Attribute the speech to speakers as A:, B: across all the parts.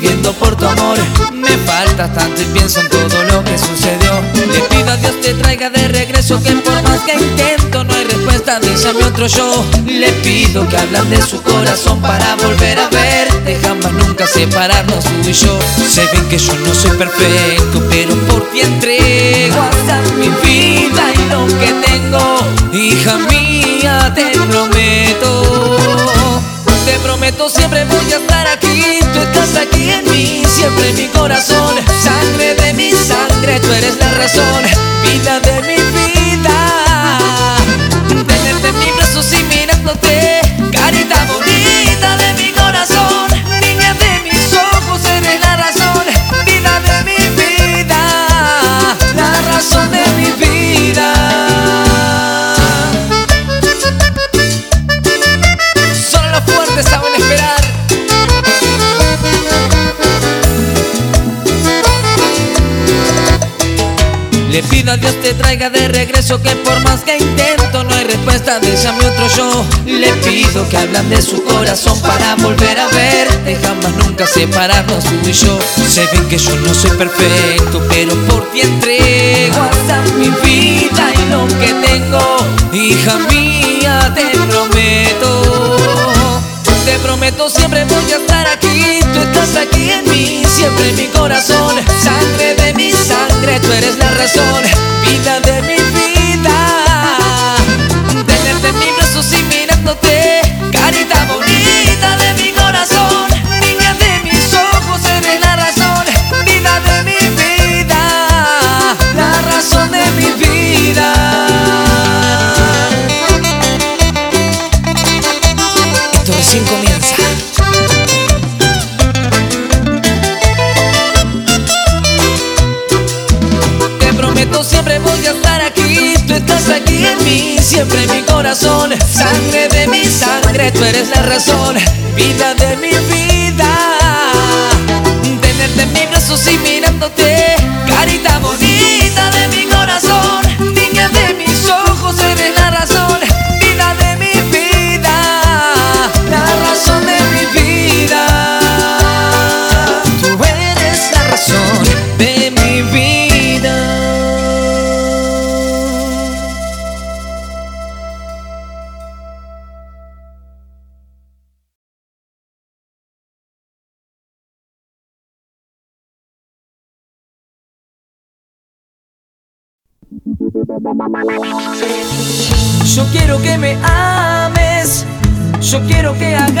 A: viviendo por tu amor. Me falta tanto y pienso en todo lo que sucedió. Le pido a Dios te traiga de regreso Que por más que intento no hay respuesta Dígame otro yo. Le pido que hablan de su corazón para volver a verte. Jamás nunca separarnos tú y yo. Sé bien que yo no soy perfecto Pero por ti entrego hasta mi vida y lo que tengo. Hija mía, te prometo Te prometo siempre voy a estar aquí Tú estás aquí en mí, siempre en mi corazón. Sangre de mi sangre, tú eres la razón. Vida de mi Le pido a Dios te traiga de regreso Que por más que intento no hay respuesta Déjame otro yo. Le pido que hablan de su corazón Para volver a verte Jamás nunca separarnos tú y yo. Sé bien que yo no soy perfecto Pero por ti entrego hasta mi vida Y lo que tengo. Hija mía te prometo te prometo siempre voy a estar aquí. Tú estás aquí en mí, siempre en mi corazón. Sangre de mi sangre, tú eres la me ames, yo quiero que hagamos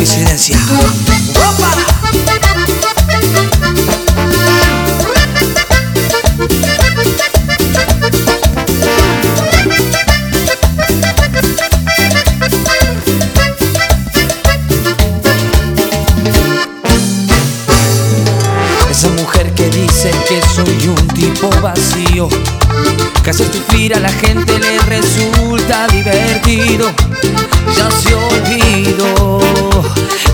A: coincidencia. ¡Opa!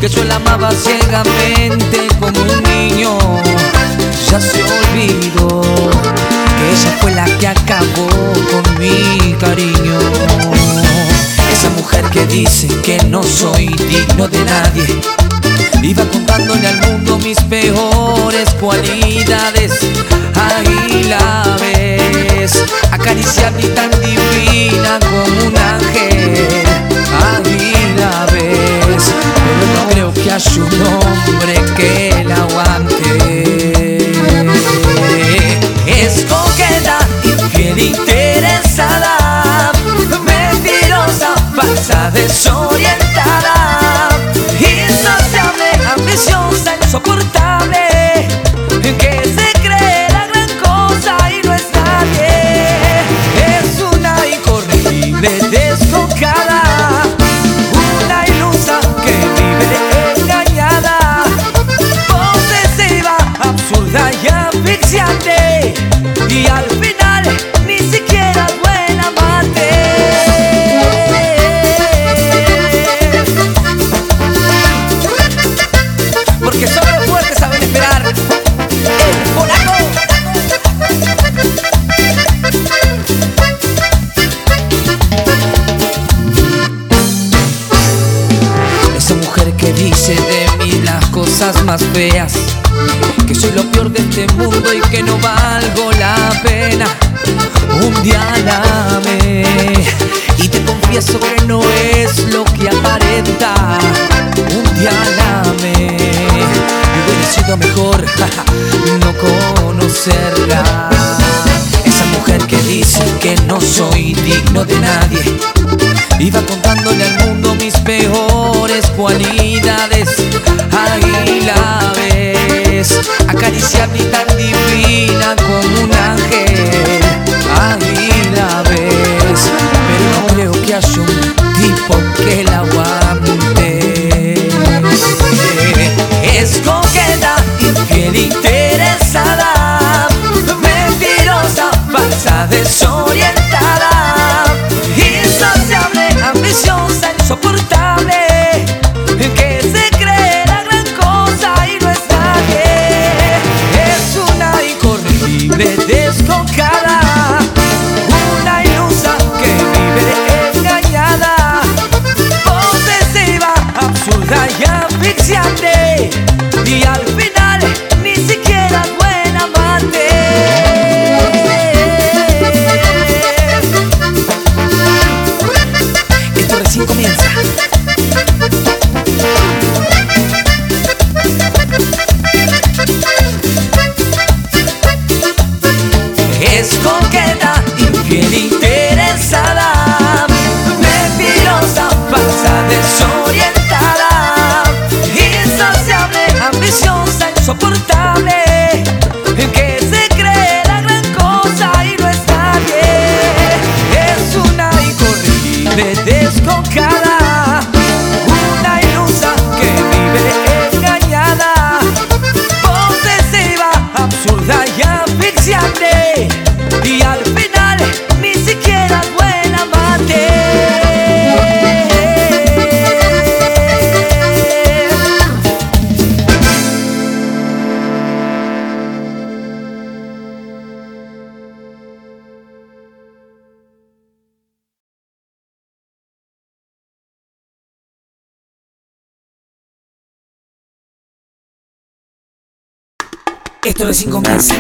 A: Que yo la amaba ciegamente como un niño. Ya se olvidó que ella fue la que acabó con mi cariño. Esa mujer que dice que no soy digno de nadie. Iba contándole al mundo mis peores cualidades. Ahí la ves, acariciando y tan divina como un ángel. Ahí la ves, pero no creo que haya un hombre que la aguante. Es coqueta, infiel, interesada, mentirosa, falsa, desorientada, insaciable, ambiciosa, insoportable, mundo y que no valgo la pena. Un día la amé Y te confieso que no es lo que aparenta. Un día la amé Y hubiera sido mejor no conocerla. Esa mujer que dice que no soy digno de nadie. Iba contándole al mundo mis peores cualidades. Ahí la ves, acariciando y tan divina como un ángel. Esto recién comienza.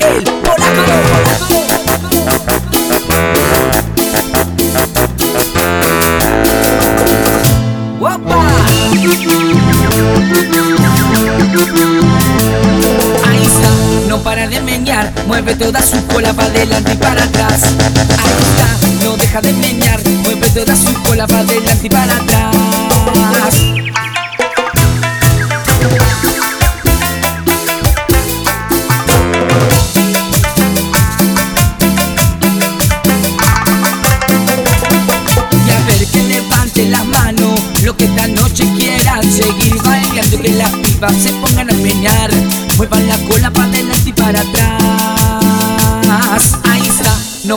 A: El polaco. Para de meñar, mueve toda su cola para adelante y para atrás. Ahí está, no deja de meñar, mueve toda su cola para adelante y para atrás.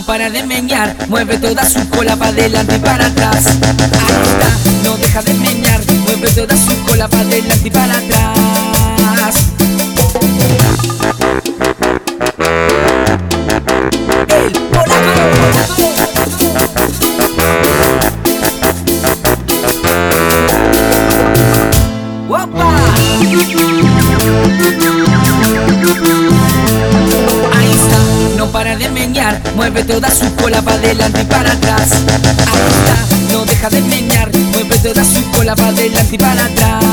A: Para de meñar. Mueve toda su cola para adelante y para atrás. Ahí está, no deja de meñar. Mueve toda su cola para adelante y para atrás mueve toda su cola para adelante y para atrás. Ahí está, no deja de meñar, mueve toda su cola para adelante y para atrás.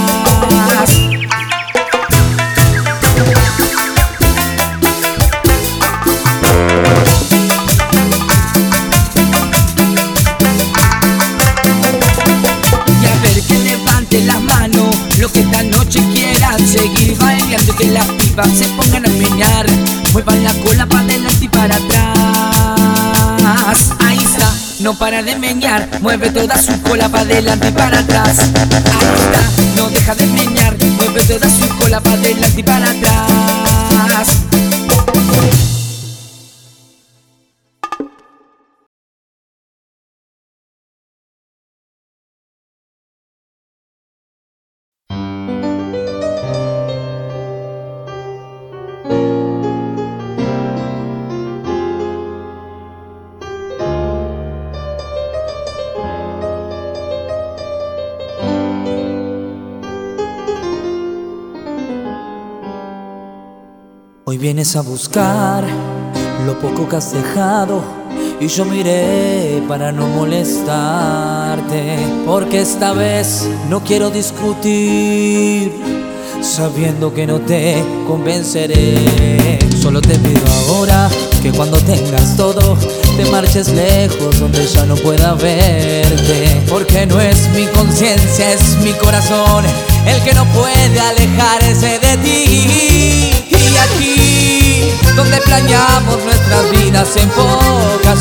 A: Y a ver que levante las manos Lo que esta noche quieran Seguir bailando que las pibas se pongan no para de meñar Mueve toda su cola para adelante y para atrás. Ahí no deja de meñar Mueve toda su cola para adelante y para atrás vienes a buscar lo poco que has dejado y yo miré para no molestarte, porque esta vez no quiero discutir, sabiendo que no te convenceré. Solo te pido ahora que cuando tengas todo te marches lejos donde ya no pueda verte, porque no es mi conciencia, es mi corazón el que no puede alejarse de ti. Y aquí, donde planeamos nuestras vidas en pocas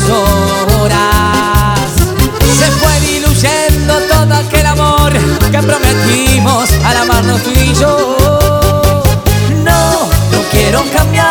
A: horas, se fue diluyendo todo aquel amor que prometimos al amarnos tú y yo. No, no quiero cambiar,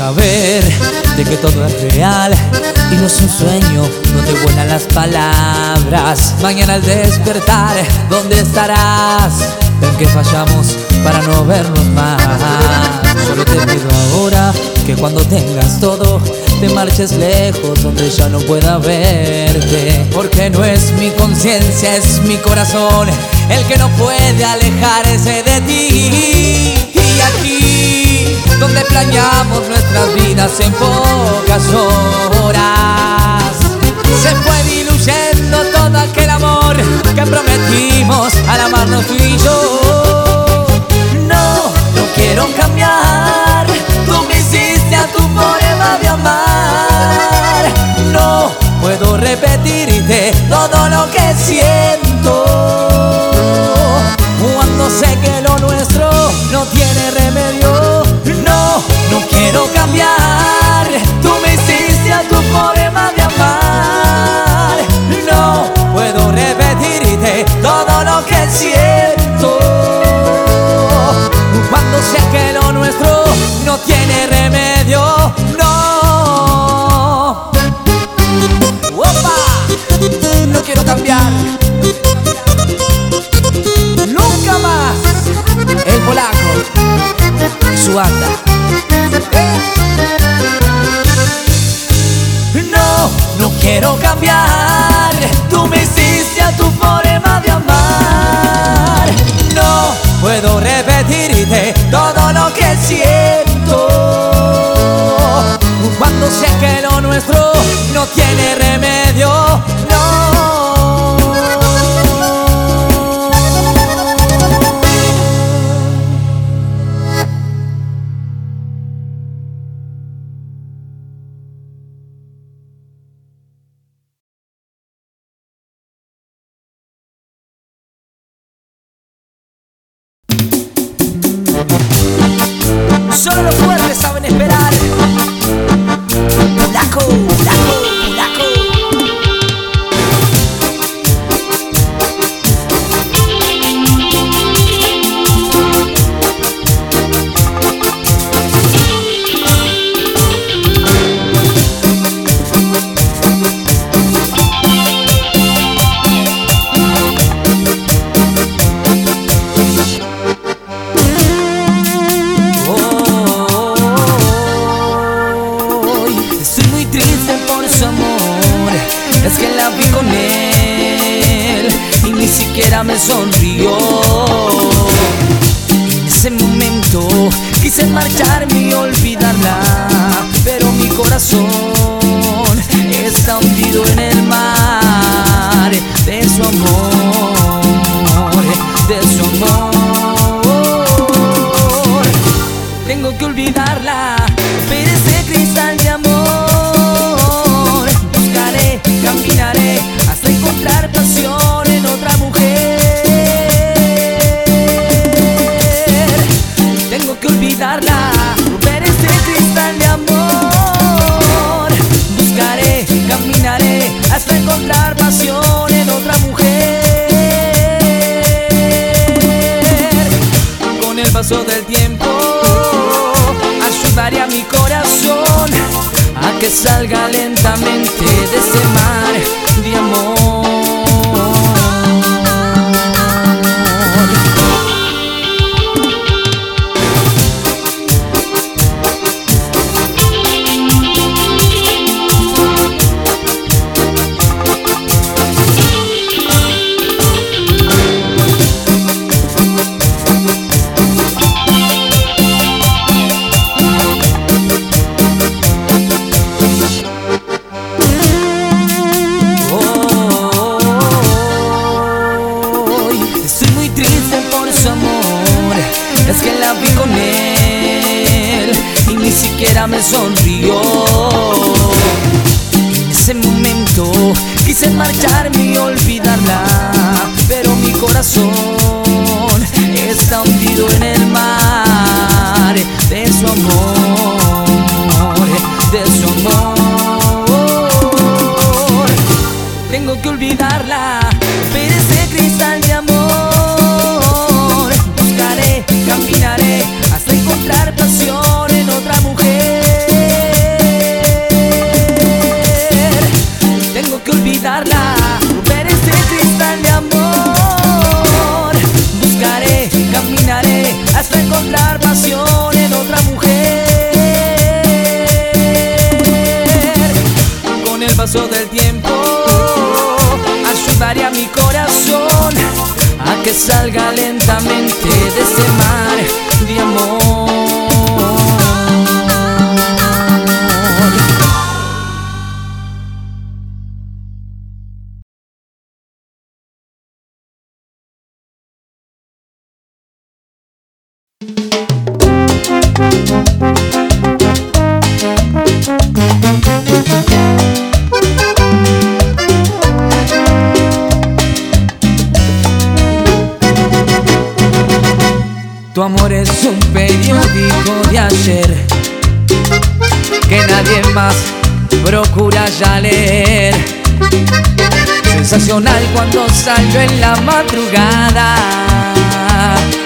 A: saber de que todo es real y no es un sueño, no te vuelan las palabras. Mañana al despertar, ¿dónde estarás? Ven que fallamos para no vernos más. Solo te pido ahora que cuando tengas todo, te marches lejos donde ya no pueda verte. Porque no es mi conciencia, es mi corazón el que no puede alejarse de ti. Y aquí, donde planeamos nuestras vidas en pocas horas, se fue diluyendo todo aquel amor que prometimos al amarnos tú y yo. No, no quiero cambiar, tú me hiciste a tu forma de amar. No puedo repetirte todo lo que siento. Cuando sé que lo nuestro no tiene nuestro no tiene remedio.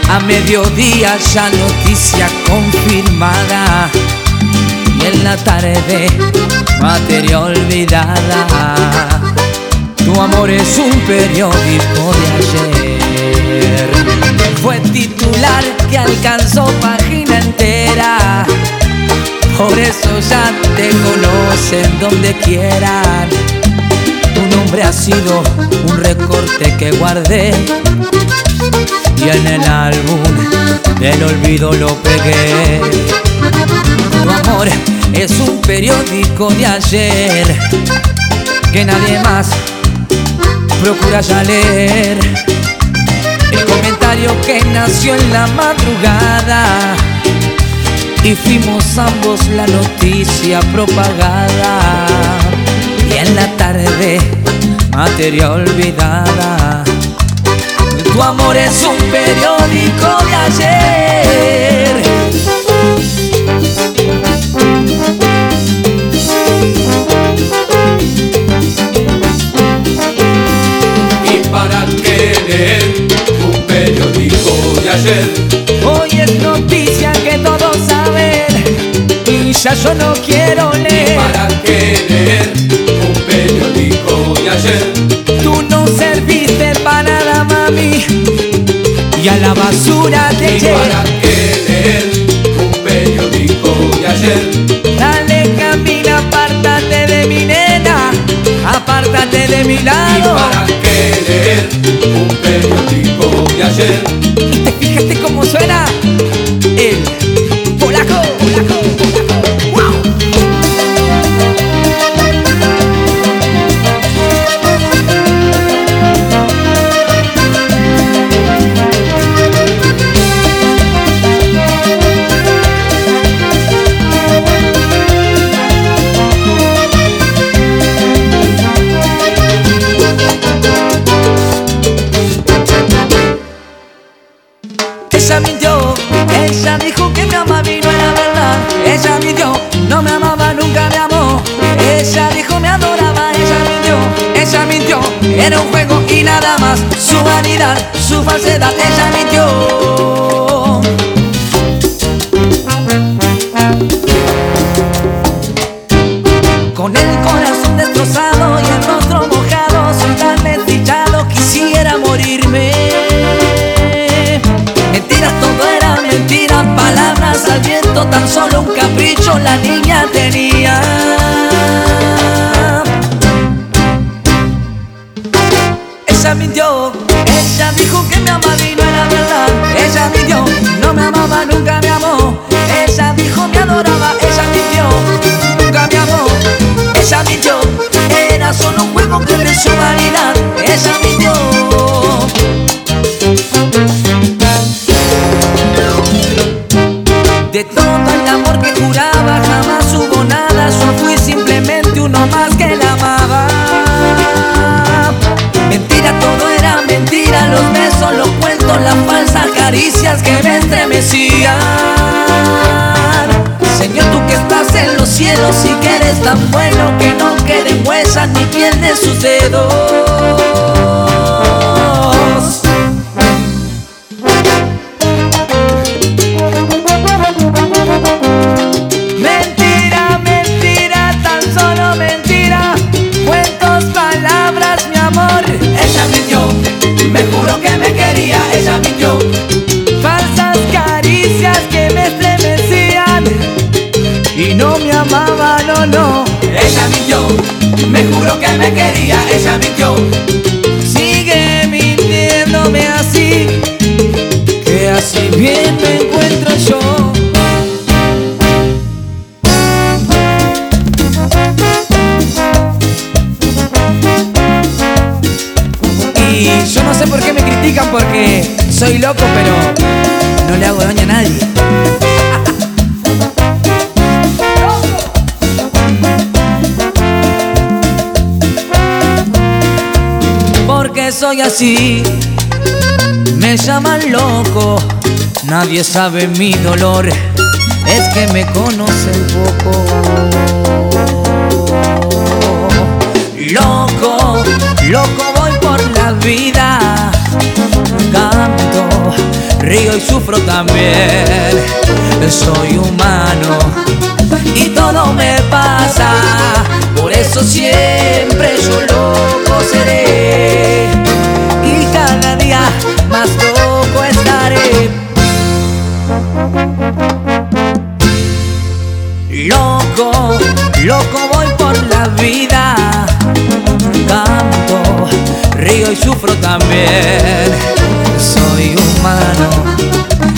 A: a mediodía ya noticia confirmada y en la tarde materia olvidada. Tu amor es un periódico de ayer. Fue titular que alcanzó página entera. Por eso ya te conocen donde quieran tu nombre ha sido un recorte que guardé y en el álbum del olvido lo pegué. Tu amor es un periódico de ayer que nadie más procura ya leer. El comentario que nació en la madrugada y fuimos ambos la noticia propagada y en la tarde materia olvidada. Tu amor es un periódico de ayer. Y para qué leer un periódico de ayer. Hoy es noticia que todos saben y ya yo no quiero leer.
B: ¿Y para qué leer? Periódico de ayer?
A: Tú no serviste para nada, mami. Y a la basura te
B: ¿Y
A: llevo.
B: para qué leer un periódico de ayer?
A: Dale, camina, apártate de mi nena. Apártate de mi
B: ¿Y
A: lado.
B: para qué leer un periódico de ayer?
A: ¿Te fijaste cómo suena? Su falsedad, ella mintió. Con el corazón destrozado y el rostro mojado, soy tan desdichado, quisiera morirme. Mentiras, todo era mentira, palabras al viento, tan solo un capricho la niña tenía. Vanidad. En los cielos y que eres tan bueno Que no queden huesas ni piel de sus dedos
B: que me quería, ella mintió.
A: Soy así, me llaman loco, nadie sabe mi dolor, es que me conocen poco. Loco, loco voy por la vida. Canto, río y sufro también. Soy humano y todo me pasa. Eso siempre yo loco seré. Y cada día más loco estaré. Loco, loco voy por la vida. Canto, río y sufro también. Soy humano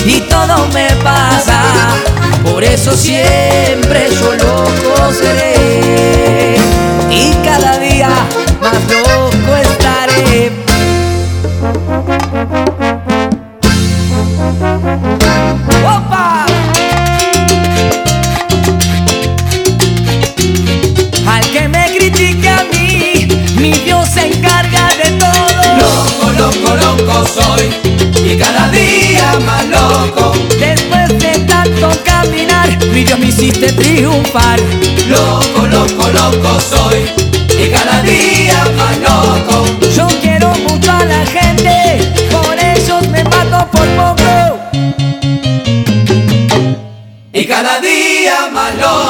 A: y todo me pasa. Por eso siempre yo loco seré. Y cada día más loco estaré. ¡Opa! Al que me critique a mí, mi Dios se encarga de todo.
B: Loco, loco, loco soy. Y cada día
A: caminar, mi Dios me hiciste triunfar.
B: Loco, loco, loco soy. Y cada día más loco.
A: Yo quiero mucho a la gente, por ellos me mato por poco.
B: Y cada día más loco.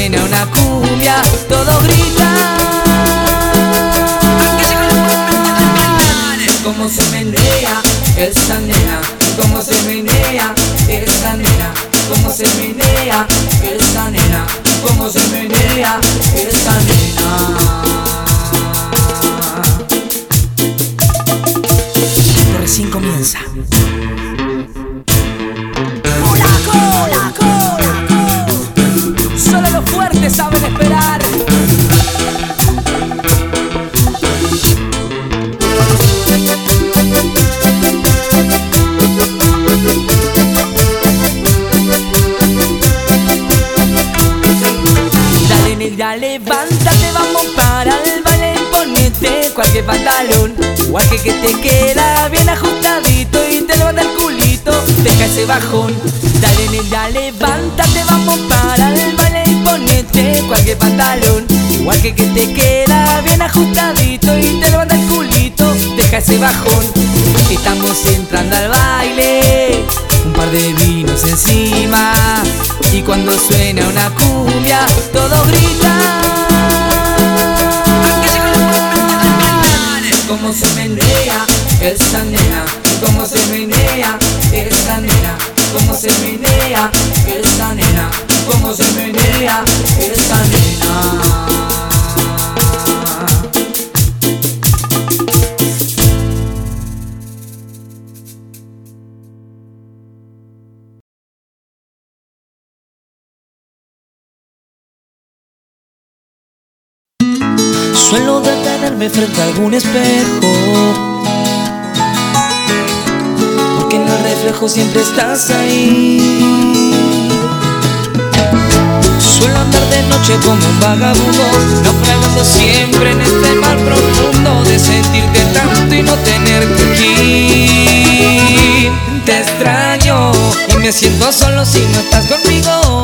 A: Suena una cumbia, todos gritan. Cómo se menea esa nena, cómo se menea esa nena, cómo se menea esa nena, cómo se menea esa nena. Recién comienza. Saben esperar. Dale, nena, levántate, vamos para el baile ponete cualquier pantalón. Igual que te queda bien ajustadito y te levanta el culito, deja ese bajón. Dale, nena, levántate, vamos para el baile ponete cualquier pantalón. Igual que que te queda bien ajustadito y te levanta el culito, deja ese bajón. Estamos entrando al baile, un par de vinos encima. Y cuando suena una cumbia, todos gritan. Cómo se menea esa nena, cómo se menea esa nena, cómo se menea esa nena, cómo se menea esa. Suelo detenerme frente a algún espejo Porque en el reflejo siempre estás ahí Suelo andar de noche como un vagabundo Naufragando siempre en este mar profundo De sentirte tanto y no tenerte aquí. Te extraño y me siento solo si no estás conmigo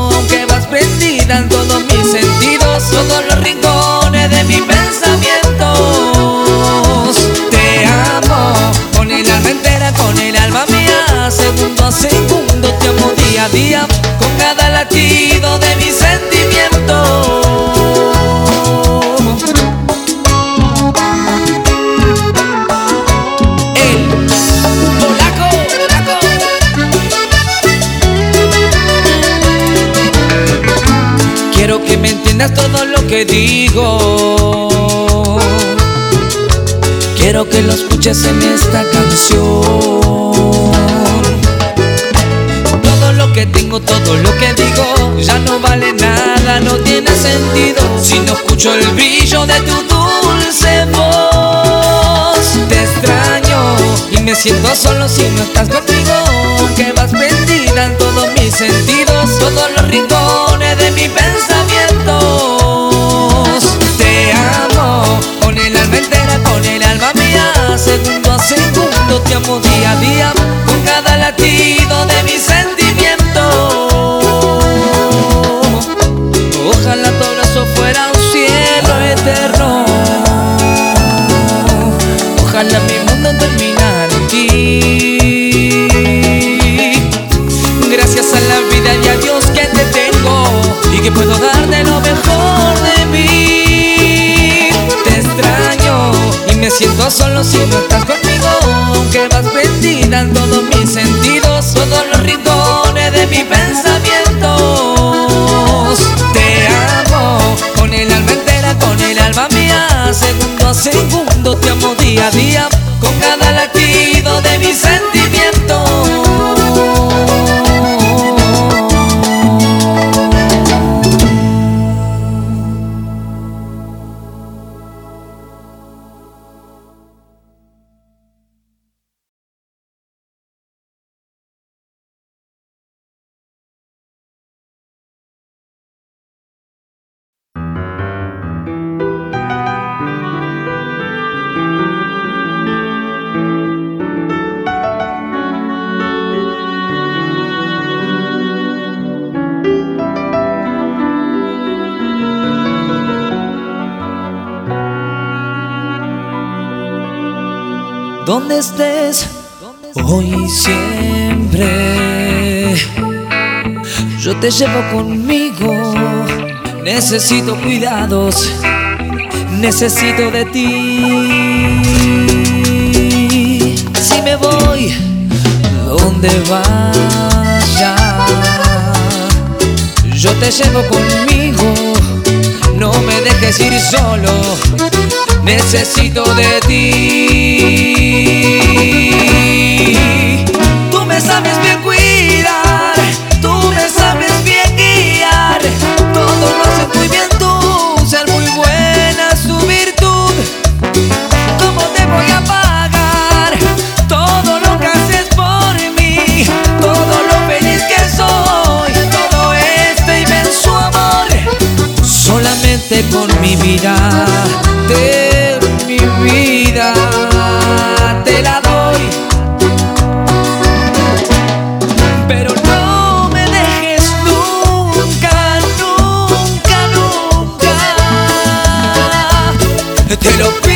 A: digo. Quiero que lo escuches en esta canción. Todo lo que tengo, todo lo que digo, ya no vale nada, no tiene sentido si no escucho el brillo de tu dulce voz. Te extraño y me siento solo si no estás conmigo, que vas perdida en todos mis sentidos, todos los rincones de mi pensamientos. Amo día a día, con cada latido de mi sentimiento. Ojalá tu abrazo fuera un cielo eterno. Ojalá mi siento solo si no estás conmigo, aunque vas perdida en todos mis sentidos, todos los rincones de mi pensamientos. Te amo con el alma entera, con el alma mía, segundo a segundo te amo día a día, con cada latido de mis sentimientos. Donde estés, hoy siempre. Yo te llevo conmigo, necesito cuidados, necesito de ti. Si me voy, donde vaya, yo te llevo conmigo, no me dejes ir solo, necesito de ti. Tú me sabes bien cuidar, tú me sabes bien guiar, todo lo haces muy bien tú, ser muy buena es tu virtud. ¿Cómo te voy a pagar todo lo que haces por mí? Todo lo feliz que soy, todo este inmenso amor. Solamente con mi vida, mi vida, te la doy. Pero no me dejes nunca, nunca, nunca. Te lo pido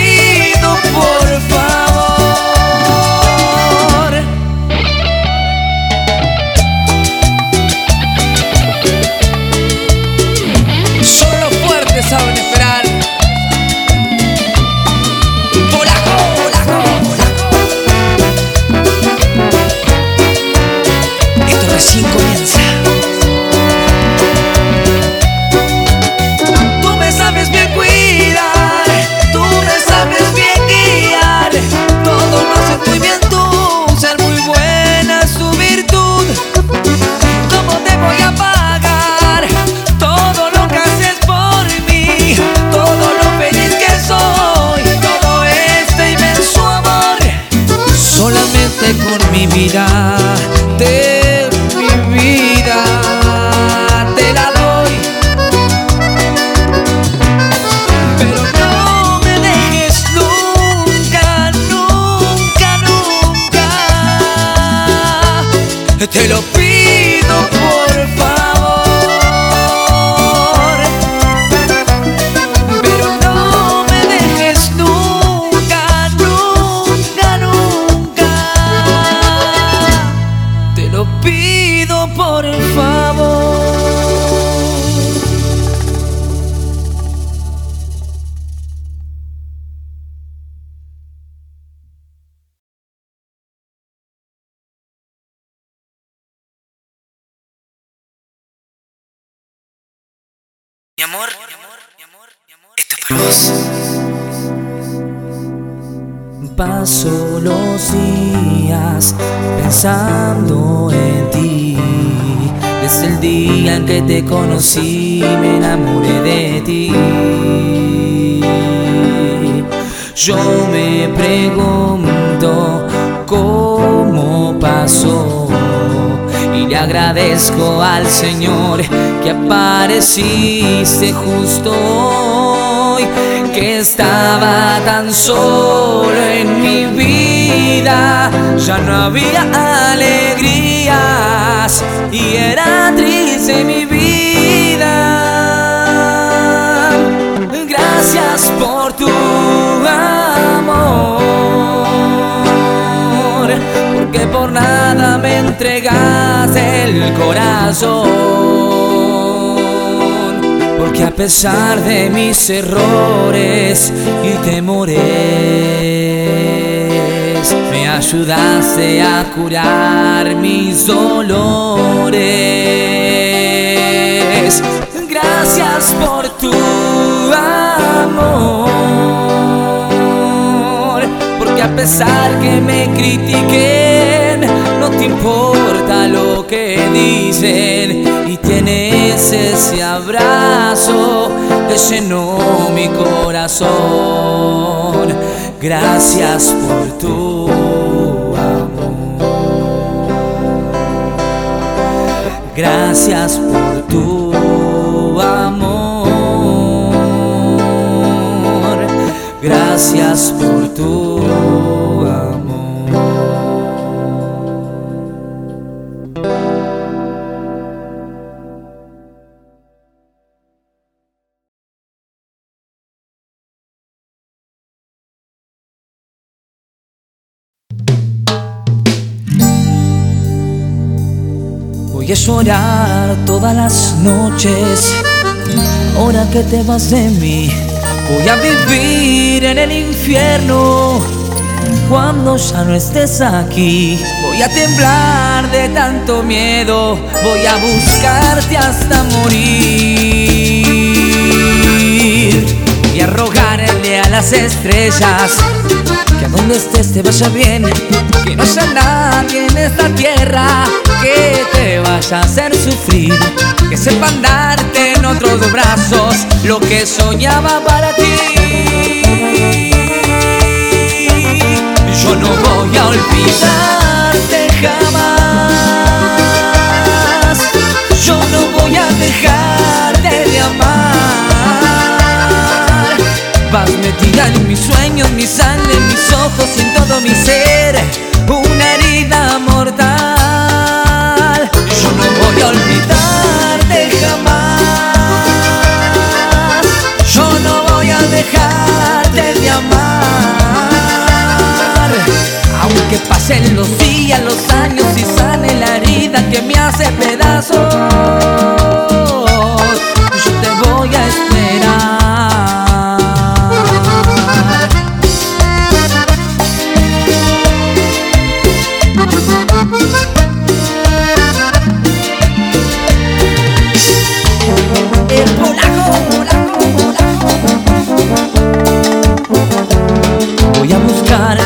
A: en ti. Desde el día en que te conocí, me enamoré de ti. Yo me pregunto cómo pasó y le agradezco al Señor que apareciste justo hoy, que estaba tan solo en mi vida, ya no había y era triste mi vida. Gracias por tu amor, porque por nada me entregaste el corazón, porque a pesar de mis errores y temores, me ayudaste a curar mis dolores. Gracias por tu amor, porque a pesar que me critiquen, no te importa lo que dicen ese abrazo que llenó mi corazón. Gracias por tu amor. Gracias por tu amor. Gracias por tu Voy todas las noches. Ahora que te vas de mí, voy a vivir en el infierno. Cuando ya no estés aquí, voy a temblar de tanto miedo. Voy a buscarte hasta morir. Y a rogarle a las estrellas. Que a donde estés te vaya bien, que no haya nadie en esta tierra que te vaya a hacer sufrir, que sepan darte en otros brazos lo que soñaba para ti. Yo no voy a olvidarte jamás, pasen los días, los años y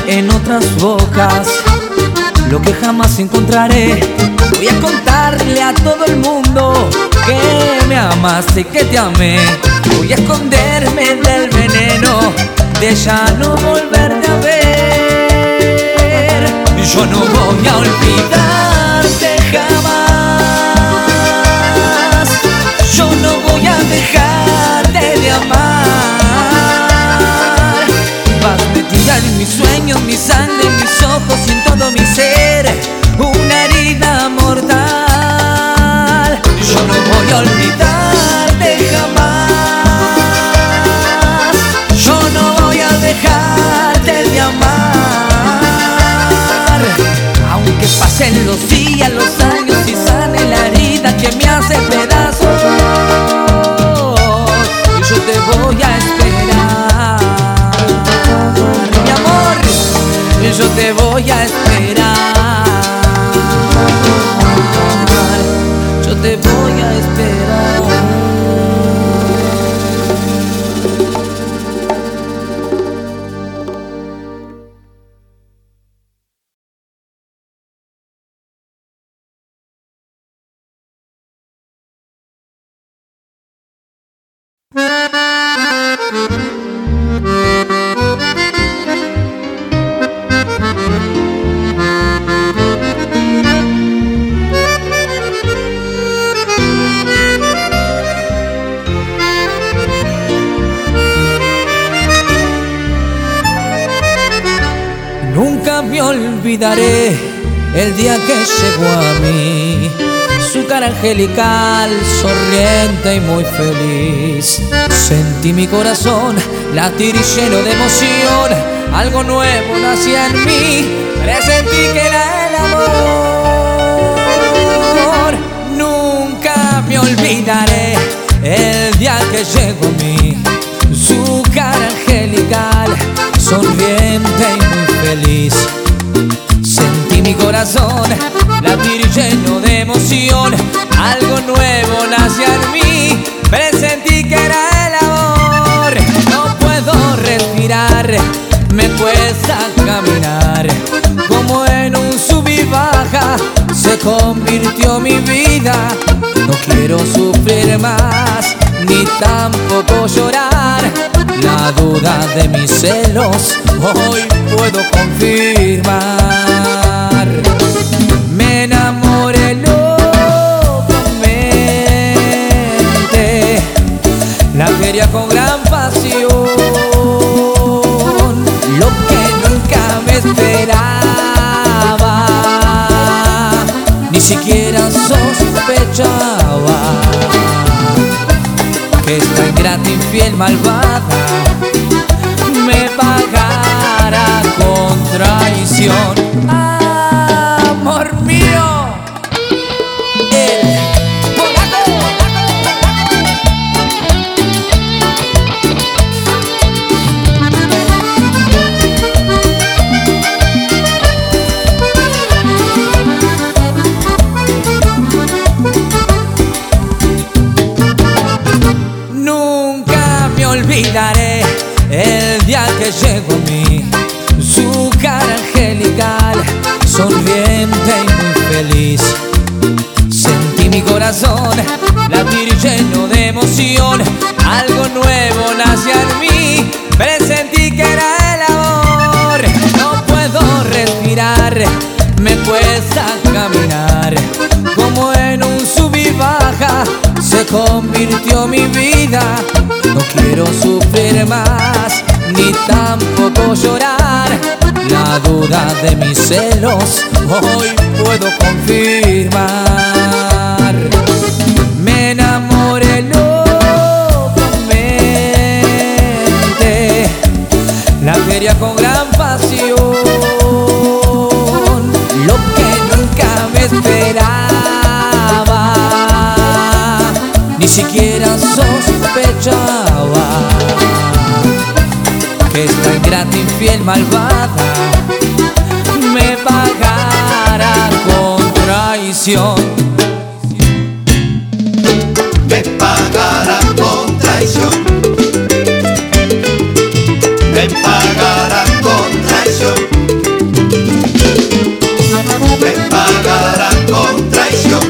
A: en otras bocas lo que jamás encontraré. Voy a contarle a todo el mundo que me amaste y que te amé. Voy a esconderme del veneno de ya no volverte a ver. Yo no voy a olvidarte jamás. Yo no voy a dejarte de amar. Metida en mis sueños, mi sangre, mis ojos y en todo mi ser. Una herida mortal. Yo no voy a olvidarte jamás. Yo no voy a dejarte de amar. Aunque pasen los días, los años y sane la herida que me hace pedazos. Yo te voy a esperar. Yo te voy a esperar. Yo te voy a esperar. Llegó a mí. Su cara angelical, sonriente y muy feliz. Sentí mi corazón latir lleno de emoción. Algo nuevo nacía en mí. Presentí que era el amor. Nunca me olvidaré el día que llegó a mí. Su cara angelical, sonriente y muy feliz. Sentí mi corazón latir lleno de emoción. Algo nuevo nació en mí. Presentí que era el amor. No puedo respirar, me cuesta caminar. Como en un sub y baja se convirtió mi vida. No quiero sufrir más, ni tampoco llorar. La duda de mis celos hoy puedo confirmar. Siquiera sospechaba que esta ingrata infiel malvada me pagara con traición. Llegó a mí, su cara angelical, sonriente y muy feliz. Sentí mi corazón latir lleno de emoción, algo nuevo nació en mí, presentí que era el amor. No puedo respirar, me cuesta caminar, como en un sub y baja se convirtió mi vida. No quiero sufrir más, ni tampoco llorar. La duda de mis celos hoy puedo confirmar. Me enamoré locamente, la quería con gran pasión, lo que nunca me esperaba, ni siquiera sospechaba ingrata infiel malvada me pagara con traición.
C: me pagará con traición. Me pagará con traición. Me pagará con traición.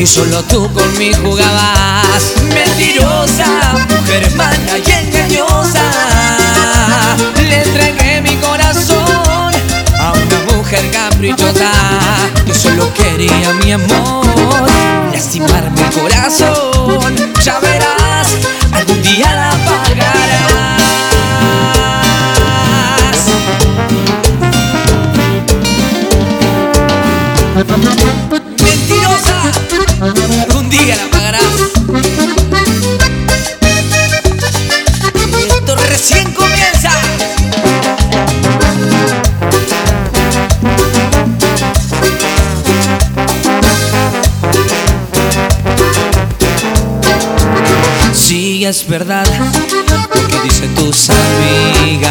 A: Y solo tú con mí jugabas. Mentirosa, mujer mala y engañosa, le entregué mi corazón a una mujer caprichosa que solo quería mi amor, lastimarme el corazón. Ya verás, algún día la pagarás. Es verdad lo que dicen tus amigas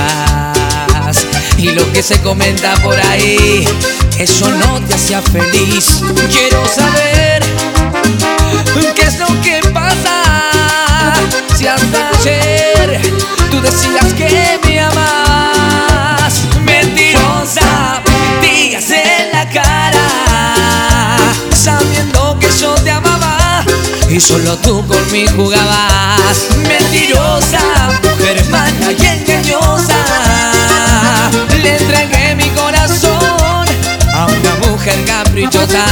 A: y lo que se comenta por ahí. Eso no te hacía feliz. Quiero saber qué es lo que pasa. Si hasta ayer tú decías que y solo tú con mí jugabas. Mentirosa, mujer mala y engañosa, le entregué mi corazón a una mujer caprichosa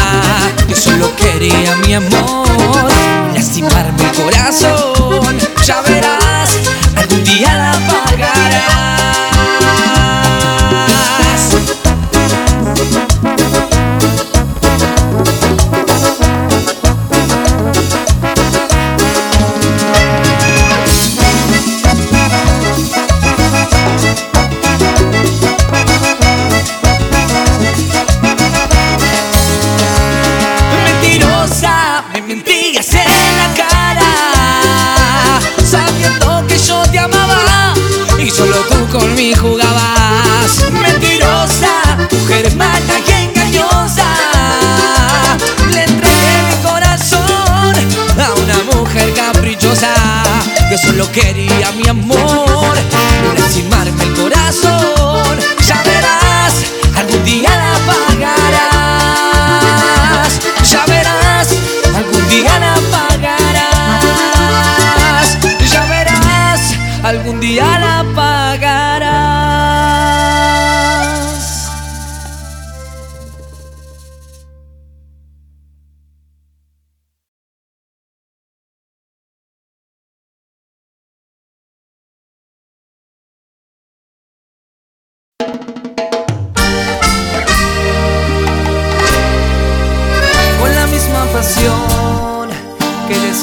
A: que solo quería mi amor, lastimarme el corazón. Ya verás, algún día la pagarás. Solo quería mi amor,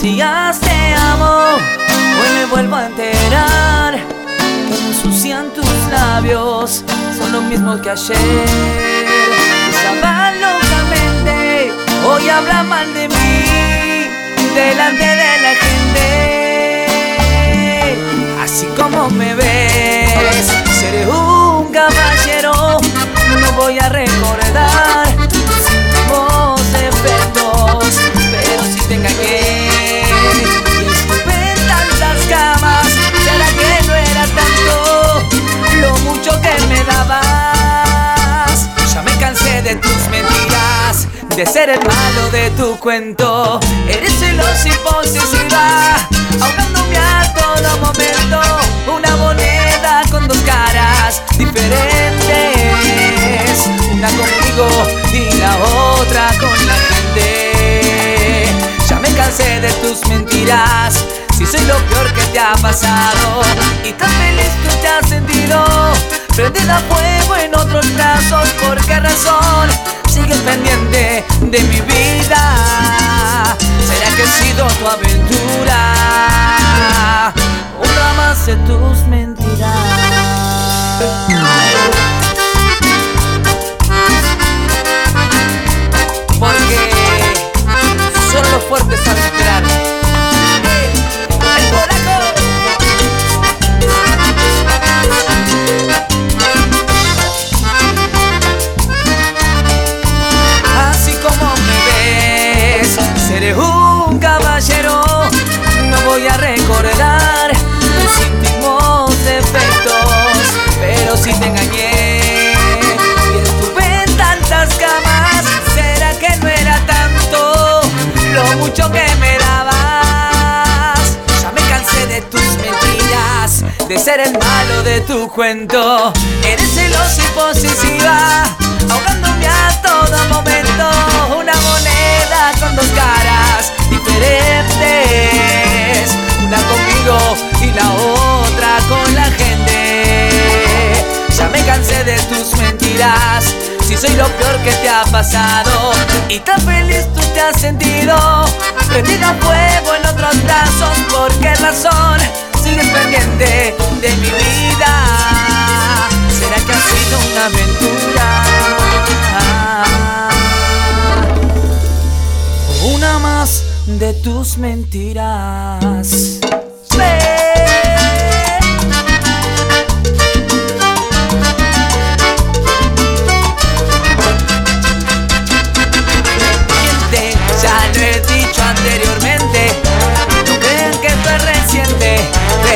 A: decías te amo, hoy me vuelvo a enterar que ensucian tus labios, son los mismos que ayer. Besaban locamente, hoy habla mal de mí, delante de la gente. Así como me ves, de tus mentiras, de ser el malo de tu cuento. Eres celoso y posesiva, ahogándome a todo momento. Una moneda con dos caras diferentes, una conmigo y la otra con la gente. Ya me cansé de tus mentiras. Si soy lo peor que te ha pasado y tan feliz tú te has sentido, prendida a fuego en otros brazos, ¿por qué razón sigues pendiente de mi vida? ¿Será que he sido tu aventura? Una más de tus mentiras. Porque solo los fuertes saben esperar. Ser el malo de tu cuento. Eres celosa y posesiva, ahogándome a todo momento. Una moneda con dos caras diferentes, una conmigo y la otra con la gente. Ya me cansé de tus mentiras. Si soy lo peor que te ha pasado y tan feliz tú te has sentido, prendida fuego en otros brazos, ¿por qué razón sigues pendiente de mi vida? ¿Será que ha sido una aventura? Una más de tus mentiras.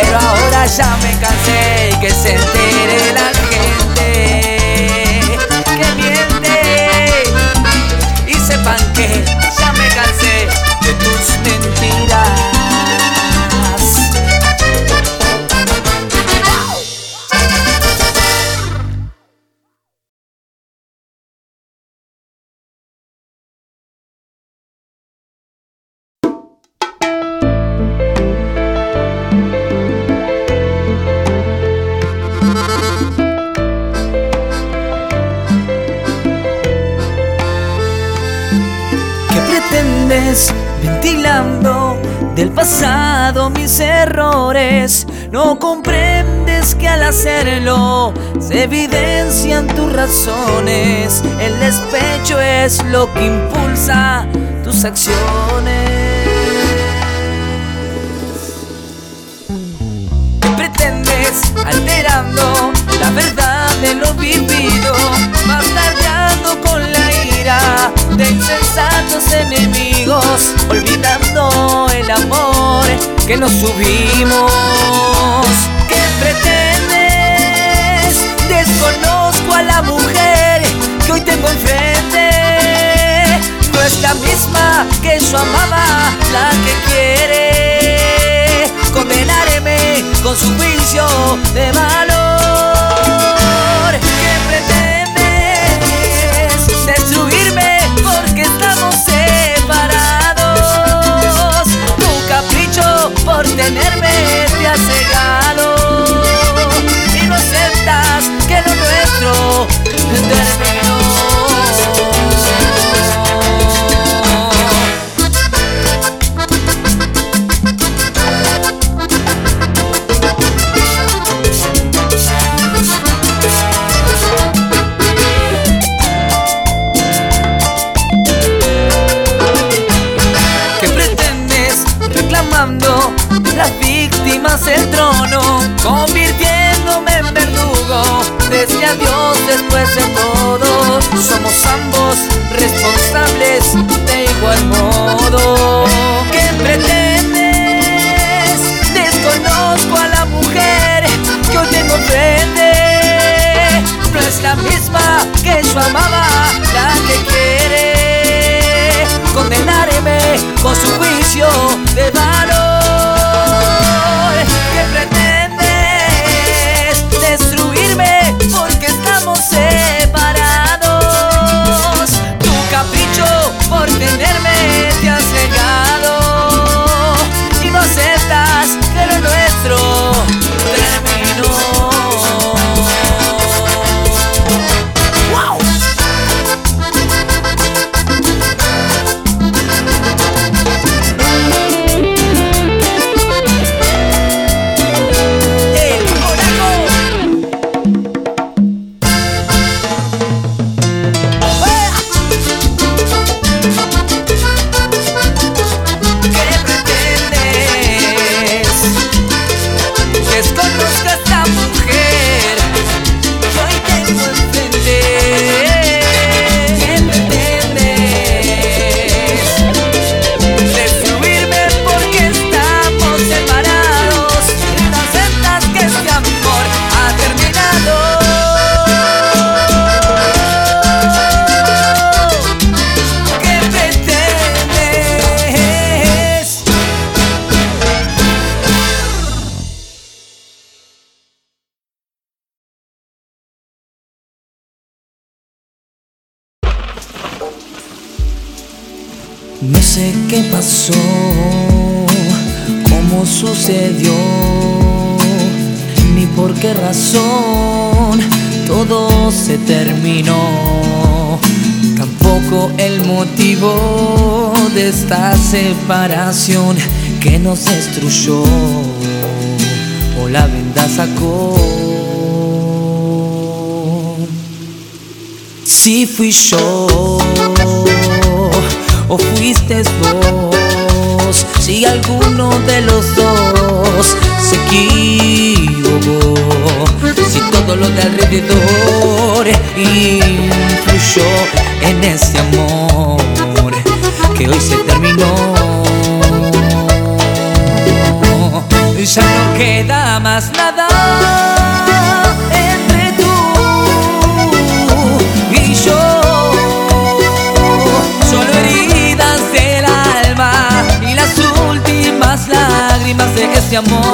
A: Pero ahora ya me cansé y que se entere la gente que miente y sepan que ya me cansé de tus mentiras. Pasado mis errores? No comprendes que al hacerlo se evidencian tus razones. El despecho es lo que impulsa tus acciones. ¿Qué pretendes alterando la verdad de lo vivido? Bastardeando con la de insensatos enemigos, olvidando el amor que nos subimos. ¿Qué pretendes? Desconozco a la mujer que hoy tengo enfrente. No es la misma que yo amaba, la que quiere condenarme con su juicio de valor. ¿Qué pretendes? Destruirme porque estamos separados. Tu capricho por tenerme te ha cegado el trono? Convirtiéndome en verdugo. Decía Dios después de todo. Somos ambos responsables de igual modo. ¿Qué pretendes? Desconozco a la mujer que hoy tengo enfrente. No es la misma que yo amaba, la que quiere condenarme con su juicio de valor. Separación que nos destruyó o la venda sacó. Si fui yo o fuiste vos, si alguno de los dos se equivocó, si todo lo de alrededor influyó en ese amor que hoy se terminó. Ya no queda más nada entre tú y yo. Solo heridas del alma y las últimas lágrimas de este amor.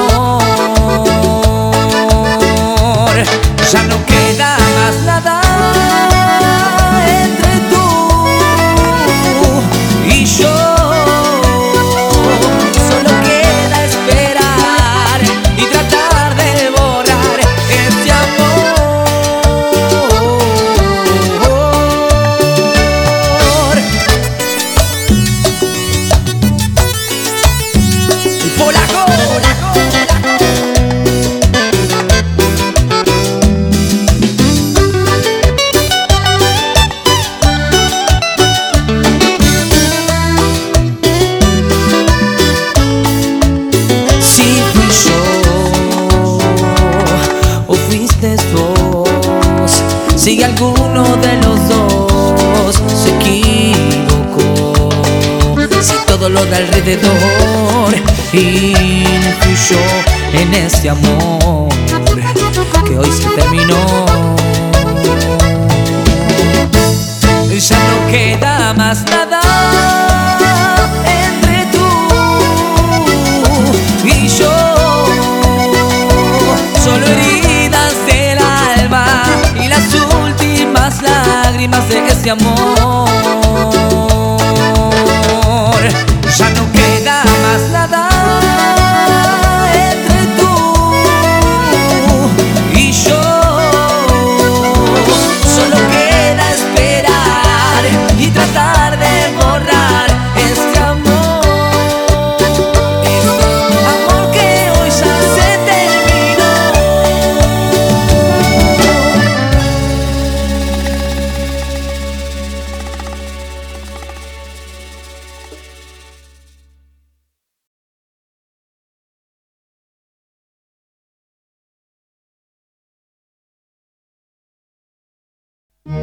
A: Johnny,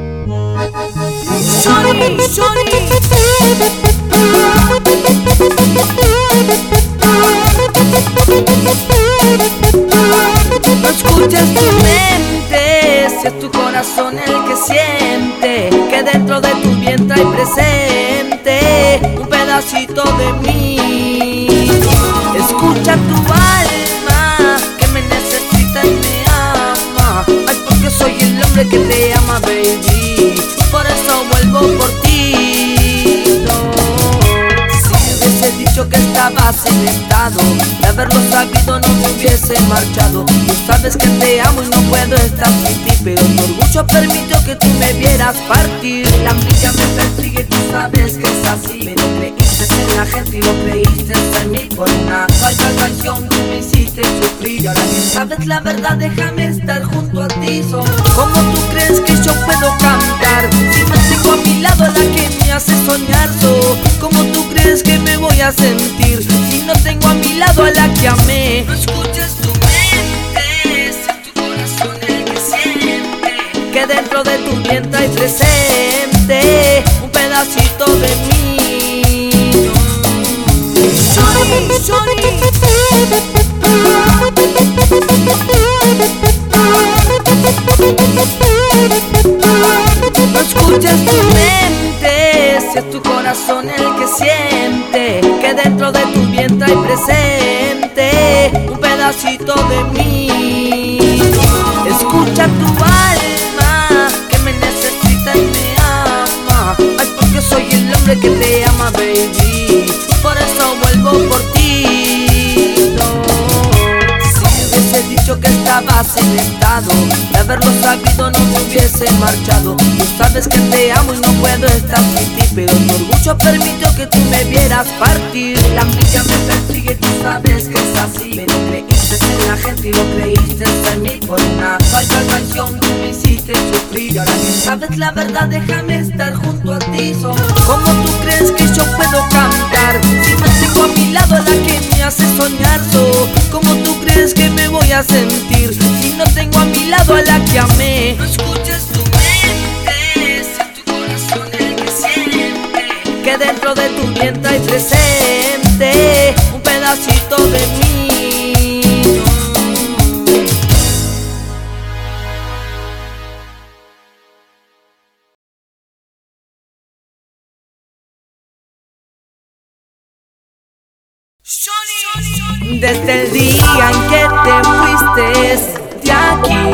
A: Johnny. No escuches tu mente, si es tu corazón el que siente que dentro de tu vientre hay presente un pedacito de mí. Escucha tu que te ama, baby. Por eso vuelvo por ti. No. Si hubiese dicho que estabas en estado de haberlo sabido, no me hubiese marchado. Tú sabes que te amo y no puedo estar sin ti, pero tu orgullo permitió que tú me vieras partir. La envidia me persigue, tú sabes que es así. Pero creíste en la gente y lo creíste en mí por una falsa canción. Tú me hiciste sufrir ahora que sabes la verdad, déjame estar junto a ti. ¿Cómo tú crees que yo puedo cantar si no tengo a mi lado a la que me hace soñar? So, ¿Cómo tú crees que me voy a sentir si no tengo a mi lado a la que amé? No escuches tu mente, es tu corazón el que siente que dentro de tu vientre hay presente un pedacito de mí. No escuches tu mente, si es tu corazón el que siente que dentro de tu vientre hay presente un pedacito de mí. Escucha tu alma que me necesita y me ama. Ay, porque soy el hombre que te ama, baby. Por eso por ti. Si hubiese dicho que estabas en estado de haberlo sabido, no me hubiese marchado. Tú sabes que te amo y no puedo estar sin ti, pero tu orgullo permitió que tú me vieras partir. La envidia me persigue, tú sabes que es así. Pero creíste en la gente y lo creíste en mí por una falsa canción. Tú me hiciste sufrir ahora que sabes la verdad, déjame estar junto a ti. ¿Cómo tú crees que yo puedo cantar si no tengo a mi lado a la que me hace soñar? So, ¿Cómo tú crees que me voy a sentir si no tengo a mi lado a la que amé? No escuches tu mente, es tu corazón el que siente que dentro de tu vientre hay presente un pedacito de mí. Desde el día en que te fuiste de aquí,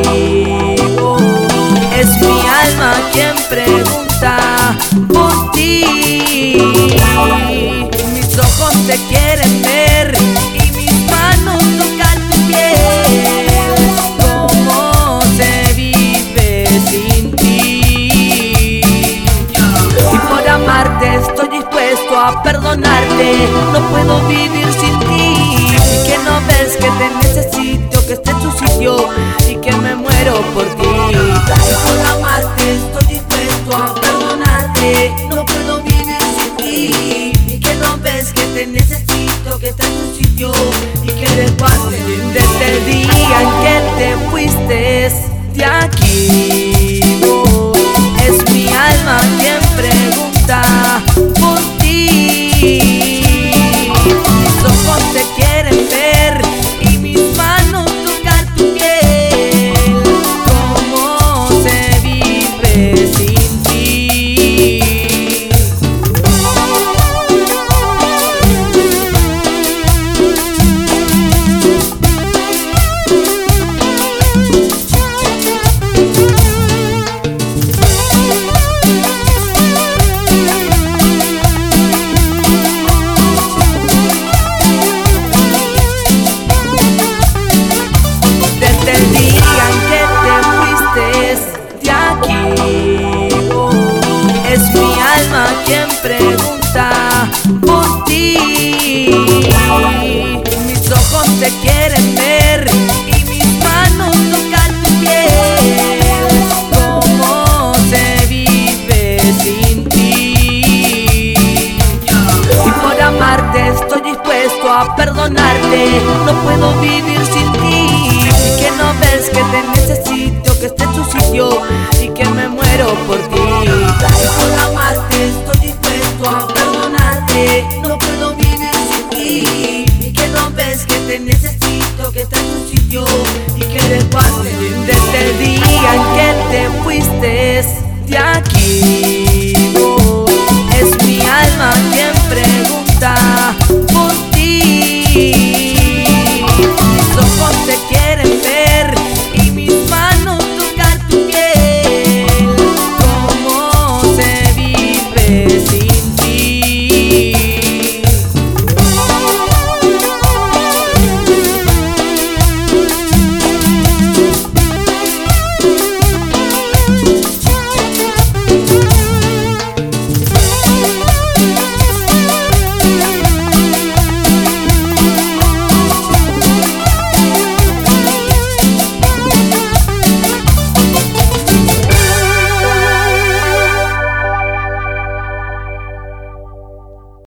A: es mi alma quien pregunta por ti. Mis ojos te quieren ver y mis manos tocan tu piel. ¿Cómo se vive sin ti? Y por amarte estoy dispuesto a perdonarte. No puedo vivir sin que te necesito, que esté en tu sitio y que me muero por ti. Y por amarte estoy dispuesto a perdonarte. No puedo vivir sin ti. Y que no ves que te necesito, que esté en tu sitio y que eres parte. Desde el día en que te fuiste de aquí. es mi alma quien pregunta